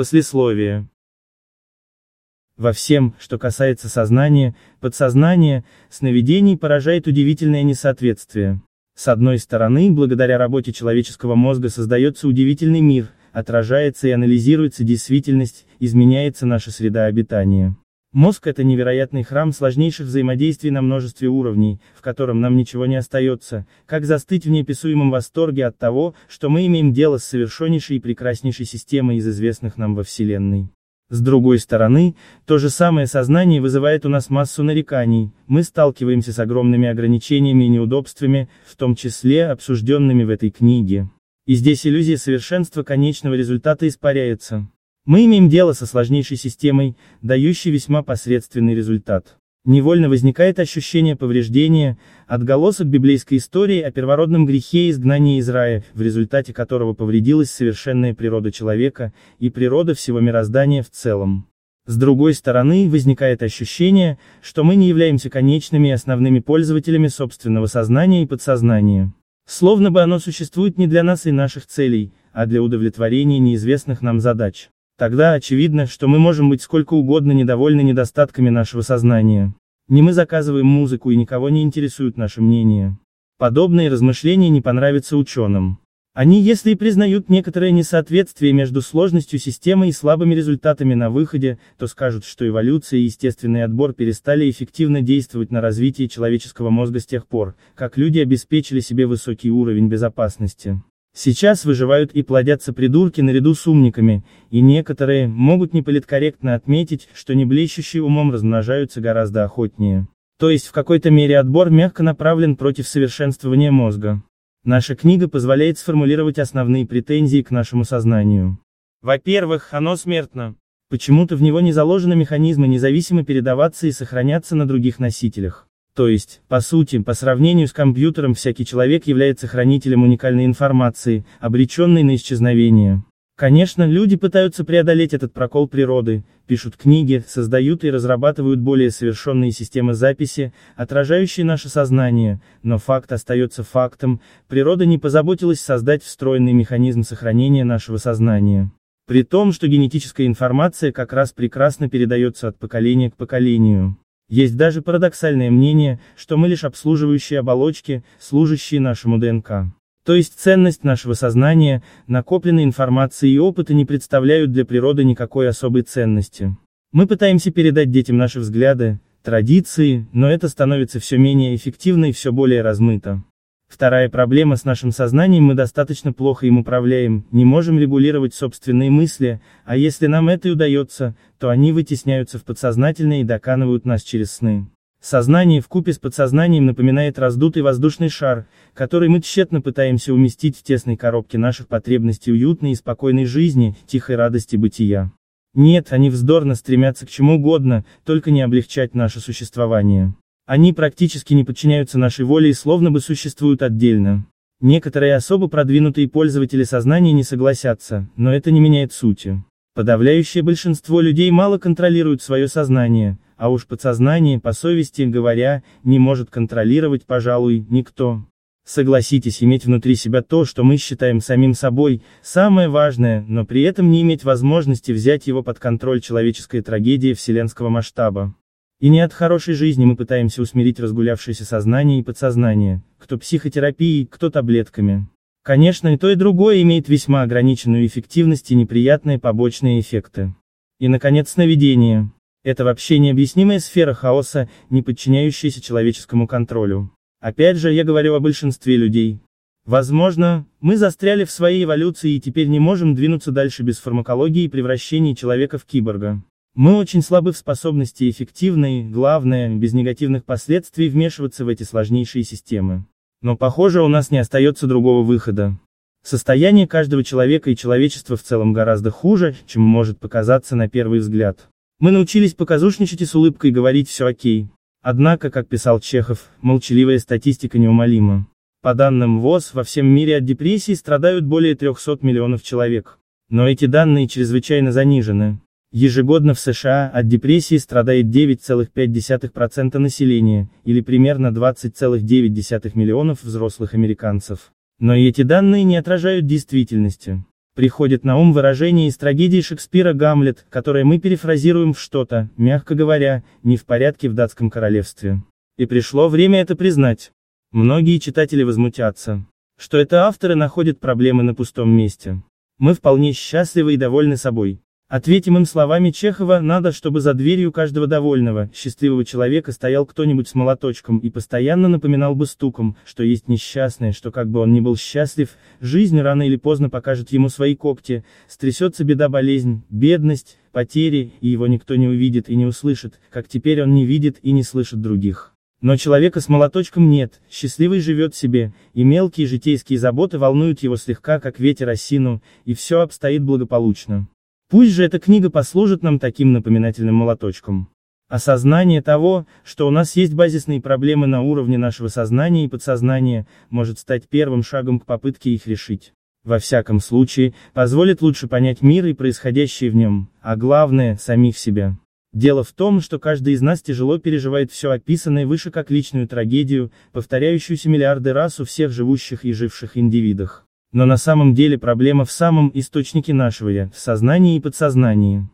Послесловие. Во всем, что касается сознания, подсознания, сновидений поражает удивительное несоответствие. С одной стороны, благодаря работе человеческого мозга создается удивительный мир, отражается и анализируется действительность, изменяется наша среда обитания. Мозг – это невероятный храм сложнейших взаимодействий на множестве уровней, в котором нам ничего не остается, как застыть в неописуемом восторге от того, что мы имеем дело с совершеннейшей и прекраснейшей системой из известных нам во Вселенной. С другой стороны, то же самое сознание вызывает у нас массу нареканий, мы сталкиваемся с огромными ограничениями и неудобствами, в том числе обсужденными в этой книге. И здесь иллюзия совершенства конечного результата испаряется. Мы имеем дело со сложнейшей системой, дающей весьма посредственный результат. Невольно возникает ощущение повреждения, отголосок библейской истории о первородном грехе изгнания из рая, в результате которого повредилась совершенная природа человека, и природа всего мироздания в целом. С другой стороны, возникает ощущение, что мы не являемся конечными и основными пользователями собственного сознания и подсознания. Словно бы оно существует не для нас и наших целей, а для удовлетворения неизвестных нам задач. Тогда очевидно, что мы можем быть сколько угодно недовольны недостатками нашего сознания. Не мы заказываем музыку и никого не интересует наше мнение. Подобные размышления не понравятся ученым. Они, если и признают некоторое несоответствие между сложностью системы и слабыми результатами на выходе, то скажут, что эволюция и естественный отбор перестали эффективно действовать на развитие человеческого мозга с тех пор, как люди обеспечили себе высокий уровень безопасности. Сейчас выживают и плодятся придурки наряду с умниками, и некоторые могут неполиткорректно отметить, что не блещущие умом размножаются гораздо охотнее. То есть в какой-то мере отбор мягко направлен против совершенствования мозга. Наша книга позволяет сформулировать основные претензии к нашему сознанию. Во-первых, оно смертно. Почему-то в него не заложены механизмы независимо передаваться и сохраняться на других носителях. То есть, по сути, по сравнению с компьютером всякий человек является хранителем уникальной информации, обреченной на исчезновение. Конечно, люди пытаются преодолеть этот прокол природы, пишут книги, создают и разрабатывают более совершенные системы записи, отражающие наше сознание, но факт остается фактом, природа не позаботилась создать встроенный механизм сохранения нашего сознания. При том, что генетическая информация как раз прекрасно передается от поколения к поколению. Есть даже парадоксальное мнение, что мы лишь обслуживающие оболочки, служащие нашему ДНК. То есть ценность нашего сознания, накопленной информации и опыта не представляют для природы никакой особой ценности. Мы пытаемся передать детям наши взгляды, традиции, но это становится все менее эффективно и все более размыто. Вторая проблема с нашим сознанием мы достаточно плохо им управляем, не можем регулировать собственные мысли, а если нам это и удается, то они вытесняются в подсознательное и доканывают нас через сны. Сознание в купе с подсознанием напоминает раздутый воздушный шар, который мы тщетно пытаемся уместить в тесной коробке наших потребностей уютной и спокойной жизни, тихой радости бытия. Нет, они вздорно стремятся к чему угодно, только не облегчать наше существование. Они практически не подчиняются нашей воле и словно бы существуют отдельно. Некоторые особо продвинутые пользователи сознания не согласятся, но это не меняет сути. Подавляющее большинство людей мало контролируют свое сознание, а уж подсознание, по совести говоря, не может контролировать, пожалуй, никто. Согласитесь, иметь внутри себя то, что мы считаем самим собой, самое важное, но при этом не иметь возможности взять его под контроль человеческой трагедии вселенского масштаба. И не от хорошей жизни мы пытаемся усмирить разгулявшееся сознание и подсознание, кто психотерапией, кто таблетками. Конечно, и то и другое имеет весьма ограниченную эффективность и неприятные побочные эффекты. И, наконец, сновидение. Это вообще необъяснимая сфера хаоса, не подчиняющаяся человеческому контролю. Опять же, я говорю о большинстве людей. Возможно, мы застряли в своей эволюции и теперь не можем двинуться дальше без фармакологии и превращения человека в киборга. Мы очень слабы в способности эффективно и, главное, без негативных последствий вмешиваться в эти сложнейшие системы. Но похоже у нас не остается другого выхода. Состояние каждого человека и человечества в целом гораздо хуже, чем может показаться на первый взгляд. Мы научились показушничать и с улыбкой говорить «все окей». Однако, как писал Чехов, молчаливая статистика неумолима. По данным ВОЗ, во всем мире от депрессии страдают более 300 миллионов человек. Но эти данные чрезвычайно занижены. Ежегодно в США от депрессии страдает 9,5% населения, или примерно 20,9 миллионов взрослых американцев. Но и эти данные не отражают действительности. Приходит на ум выражение из трагедии Шекспира «Гамлет», которое мы перефразируем в что-то, мягко говоря, не в порядке в датском королевстве. И пришло время это признать. Многие читатели возмутятся, что это авторы находят проблемы на пустом месте. Мы вполне счастливы и довольны собой. Ответим им словами Чехова, надо, чтобы за дверью каждого довольного, счастливого человека стоял кто-нибудь с молоточком и постоянно напоминал бы стуком, что есть несчастный, что как бы он ни был счастлив, жизнь рано или поздно покажет ему свои когти, стрясется беда-болезнь, бедность, потери, и его никто не увидит и не услышит, как теперь он не видит и не слышит других. Но человека с молоточком нет, счастливый живет себе, и мелкие житейские заботы волнуют его слегка, как ветер осину, и все обстоит благополучно. Пусть же эта книга послужит нам таким напоминательным молоточком. Осознание того, что у нас есть базисные проблемы на уровне нашего сознания и подсознания, может стать первым шагом к попытке их решить. Во всяком случае, позволит лучше понять мир и происходящее в нем, а главное, самих себя. Дело в том, что каждый из нас тяжело переживает все описанное выше как личную трагедию, повторяющуюся миллиарды раз у всех живущих и живших индивидах. Но на самом деле проблема в самом источнике нашего «я», в сознании и подсознании.